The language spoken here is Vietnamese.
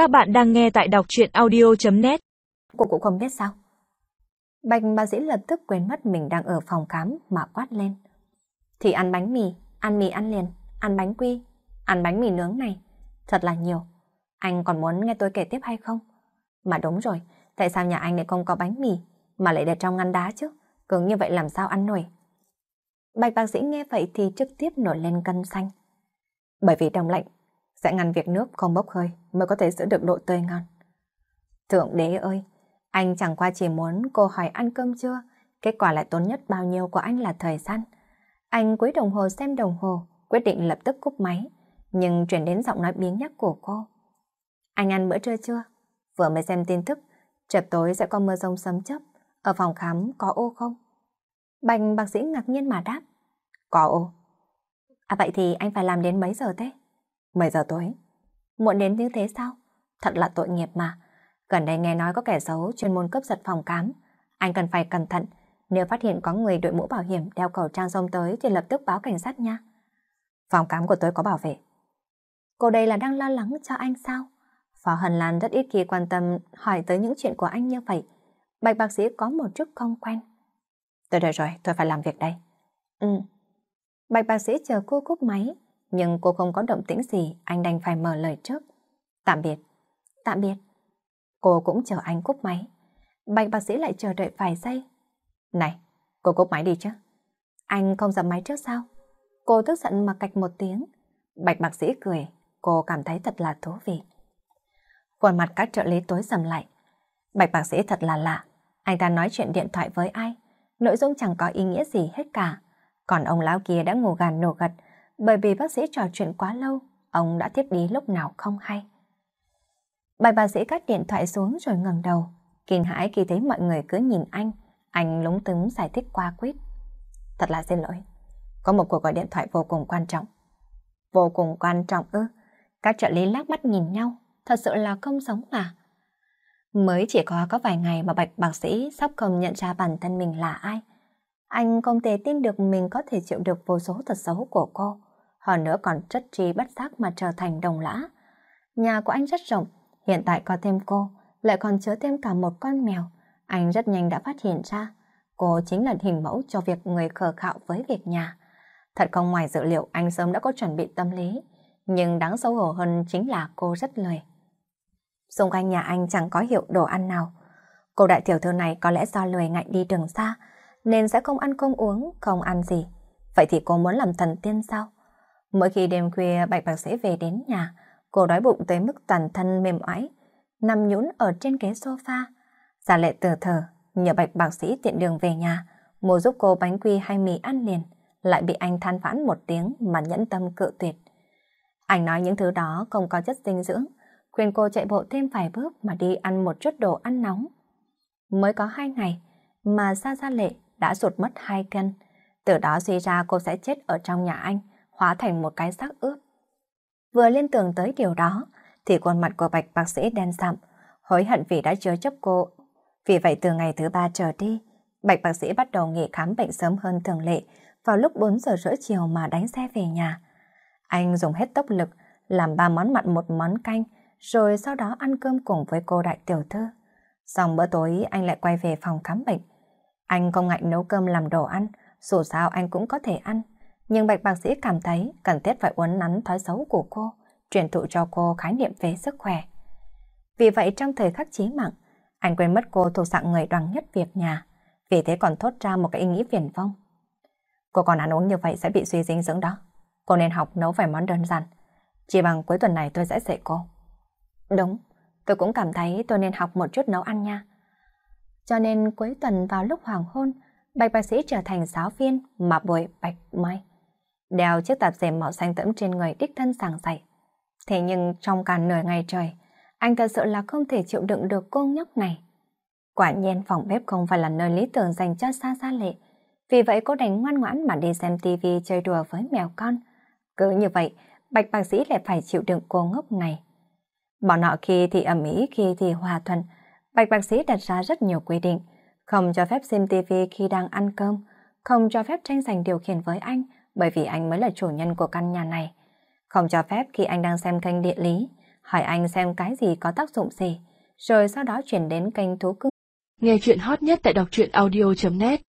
Các bạn đang nghe tại đọc chuyện audio.net Cô cũng không biết sao. Bạch bác sĩ lập tức quên mất mình đang ở phòng khám mà quát lên. Thì ăn bánh mì, ăn mì ăn liền, ăn bánh quy, ăn bánh mì nướng này. Thật là nhiều. Anh còn muốn nghe tôi kể tiếp hay không? Mà đúng rồi, tại sao nhà anh lại không có bánh mì mà lại để trong ngăn đá chứ? Cứng như vậy làm sao ăn nổi? Bạch bác sĩ nghe vậy thì trực tiếp nổi lên cân xanh. Bởi vì đông lạnh sẽ ngăn việc nước không bốc hơi mới có thể giữ được độ tươi ngon. Thượng đế ơi, anh chẳng qua chỉ muốn cô hỏi ăn cơm chưa, kết quả lại tốn nhất bao nhiêu của anh là thời gian. Anh quý đồng hồ xem đồng hồ, quyết định lập tức cúp máy, nhưng chuyển đến giọng nói biến nhắc của cô. Anh ăn bữa trưa chưa? Vừa mới xem tin tức, chập tối sẽ có mưa rông sấm chớp, ở phòng khám có ô không? Bành bác sĩ ngạc nhiên mà đáp. Có ô. À vậy thì anh phải làm đến mấy giờ thế? 10 giờ tối. Muộn đến như thế sao? Thật là tội nghiệp mà. Gần đây nghe nói có kẻ xấu chuyên môn cướp giật phòng khám. Anh cần phải cẩn thận. Nếu phát hiện có người đội mũ bảo hiểm đeo khẩu trang xông tới thì lập tức báo cảnh sát nha. Phòng khám của tôi có bảo vệ. Cô đây là đang lo lắng cho anh sao? Phó Hân Lan rất ít khi quan tâm hỏi tới những chuyện của anh như vậy. Bạch bác sĩ có một chút không quen. Tôi đợi rồi, tôi phải làm việc đây. Ừ. Bạch bác sĩ chờ cô cúp máy, nhưng cô không có động tĩnh gì, anh đành phải mở lời trước. Tạm biệt. Tạm biệt. Cô cũng chờ anh cúp máy. Bạch bác sĩ lại chờ đợi vài giây. Này, cô cúp máy đi chứ. Anh không dập máy trước sao? Cô tức giận mà cạch một tiếng. Bạch bác sĩ cười, cô cảm thấy thật là thú vị. Khuôn mặt các trợ lý tối sầm lại. Bạch bác sĩ thật là lạ. Anh ta nói chuyện điện thoại với ai? Nội dung chẳng có ý nghĩa gì hết cả. Còn ông lão kia đã ngủ gàn nổ gật, bởi vì bác sĩ trò chuyện quá lâu, ông đã thiết đi lúc nào không hay. Bài bác sĩ cắt điện thoại xuống rồi ngẩng đầu, kinh hãi khi thấy mọi người cứ nhìn anh, anh lúng túng giải thích qua quýt Thật là xin lỗi, có một cuộc gọi điện thoại vô cùng quan trọng. Vô cùng quan trọng ư, các trợ lý lắc mắt nhìn nhau, thật sự là không sống mà. Mới chỉ có có vài ngày mà bạch bác sĩ sắp không nhận ra bản thân mình là ai. Anh không thể tin được mình có thể chịu được vô số thật xấu của cô hơn nữa còn rất trí bất giác mà trở thành đồng lã. Nhà của anh rất rộng, hiện tại có thêm cô, lại còn chứa thêm cả một con mèo. Anh rất nhanh đã phát hiện ra, cô chính là hình mẫu cho việc người khờ khạo với việc nhà. Thật không ngoài dự liệu anh sớm đã có chuẩn bị tâm lý, nhưng đáng xấu hổ hơn chính là cô rất lười. Xung quanh nhà anh chẳng có hiệu đồ ăn nào. Cô đại tiểu thư này có lẽ do lười ngại đi đường xa, nên sẽ không ăn không uống, không ăn gì. Vậy thì cô muốn làm thần tiên sao? Mỗi khi đêm khuya bạch bác sĩ về đến nhà, cô đói bụng tới mức toàn thân mềm oái, nằm nhũn ở trên ghế sofa. Giả lệ từ thờ, nhờ bạch bác sĩ tiện đường về nhà, mua giúp cô bánh quy hay mì ăn liền, lại bị anh than vãn một tiếng mà nhẫn tâm cự tuyệt. Anh nói những thứ đó không có chất dinh dưỡng, khuyên cô chạy bộ thêm vài bước mà đi ăn một chút đồ ăn nóng. Mới có hai ngày mà Sa Gia Lệ đã sụt mất hai cân, từ đó suy ra cô sẽ chết ở trong nhà anh hóa thành một cái xác ướp. Vừa liên tưởng tới điều đó, thì khuôn mặt của bạch bác sĩ đen sạm, hối hận vì đã chứa chấp cô. Vì vậy từ ngày thứ ba trở đi, bạch bác sĩ bắt đầu nghỉ khám bệnh sớm hơn thường lệ, vào lúc 4 giờ rưỡi chiều mà đánh xe về nhà. Anh dùng hết tốc lực, làm ba món mặn một món canh, rồi sau đó ăn cơm cùng với cô đại tiểu thư. Xong bữa tối anh lại quay về phòng khám bệnh. Anh không ngại nấu cơm làm đồ ăn, dù sao anh cũng có thể ăn nhưng bạch bác sĩ cảm thấy cần thiết phải uốn nắn thói xấu của cô, truyền thụ cho cô khái niệm về sức khỏe. Vì vậy trong thời khắc chí mạng, anh quên mất cô thuộc dạng người đoàn nhất việc nhà, vì thế còn thốt ra một cái ý nghĩ viển vông. Cô còn ăn uống như vậy sẽ bị suy dinh dưỡng đó. Cô nên học nấu vài món đơn giản. Chỉ bằng cuối tuần này tôi sẽ dạy cô. Đúng, tôi cũng cảm thấy tôi nên học một chút nấu ăn nha. Cho nên cuối tuần vào lúc hoàng hôn, Bạch bác sĩ trở thành giáo viên mà buổi bạch mai đeo chiếc tạp dề màu xanh tẫm trên người đích thân sàng dạy. Thế nhưng trong cả nửa ngày trời, anh thật sự là không thể chịu đựng được cô nhóc này. Quả nhiên phòng bếp không phải là nơi lý tưởng dành cho xa xa lệ. Vì vậy cô đành ngoan ngoãn mà đi xem tivi chơi đùa với mèo con. Cứ như vậy, bạch bác sĩ lại phải chịu đựng cô ngốc này. Bọn họ khi thì ẩm ý, khi thì hòa thuận. Bạch bác sĩ đặt ra rất nhiều quy định. Không cho phép xem tivi khi đang ăn cơm. Không cho phép tranh giành điều khiển với anh bởi vì anh mới là chủ nhân của căn nhà này. Không cho phép khi anh đang xem kênh địa lý, hỏi anh xem cái gì có tác dụng gì, rồi sau đó chuyển đến kênh thú cưng. Nghe chuyện hot nhất tại đọc truyện audio.net